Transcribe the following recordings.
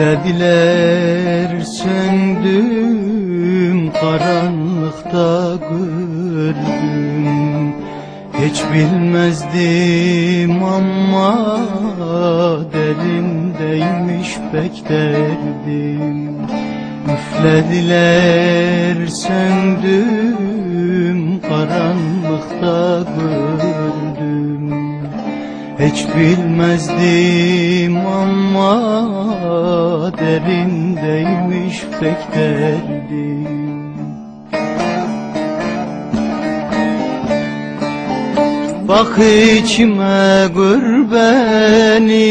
Üflediler söndüm karanlıkta gördüm. Hiç bilmezdim ama derindeymiş pek derdim. Üflediler söndüm karanlıkta gördüm hiç bilmezdim ama derindeymiş pek derdim Bak içime gör beni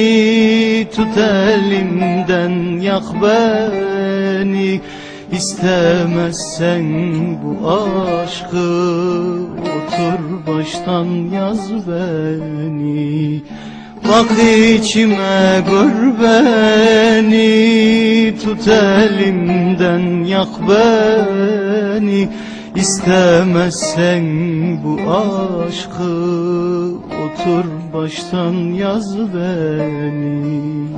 Tut elimden yak beni. İstemezsen bu aşkı Otur baştan yaz beni. Bak içime gör beni Tut elimden yak beni İstemezsen bu aşkı Otur baştan yaz beni.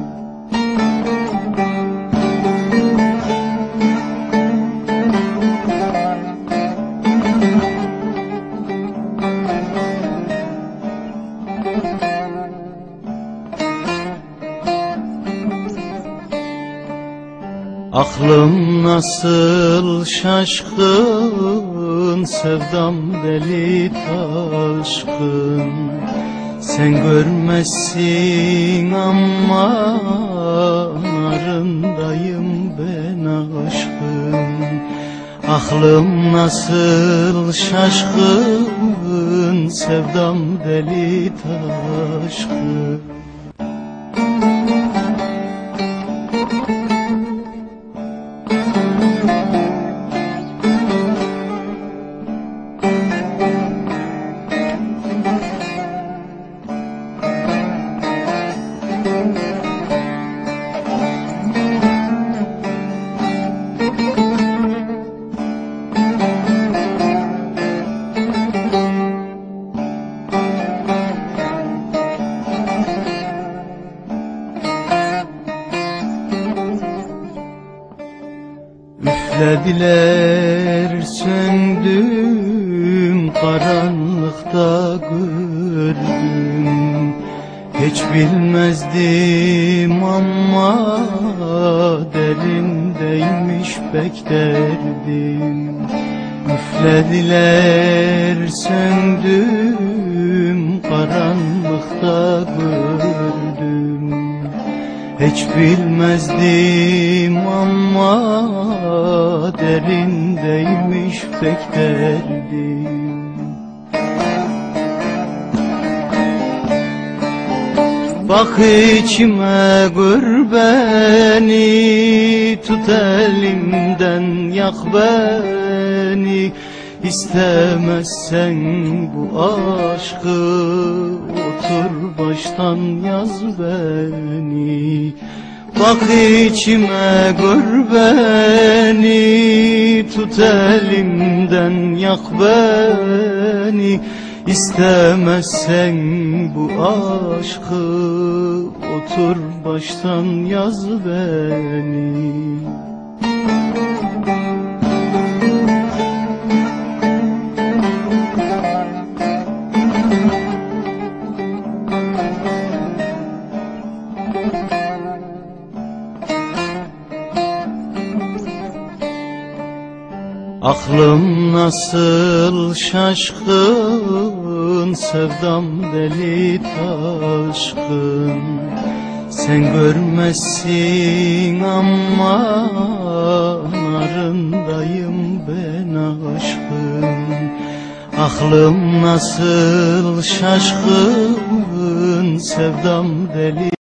Aklım nasıl şaşkın Sevdam deli taşkın. Sen görmezsin ama Narındayım ben aşkın. Aklım nasıl şaşkın Sevdam deli taşkın Üflediler söndüm karanlıkta gördüm. Hiç bilmezdim ama derindeymiş pek derdim. Üflediler söndüm karanlıkta gördüm. Hiç bilmezdim ama derindeymiş pek derdim. Bak içime gör beni Tut elimden yak beni. İstemezsen bu aşkı Otur baştan yaz beni Bak içime gör beni Tut elimden yak beni. İstemezsen bu aşkı Otur baştan yaz beni Aklım nasıl şaşkın Sevdam deli taşkın. Sen görmezsin ama Narındayım ben aşkın. Aklım nasıl şaşkın Sevdam deli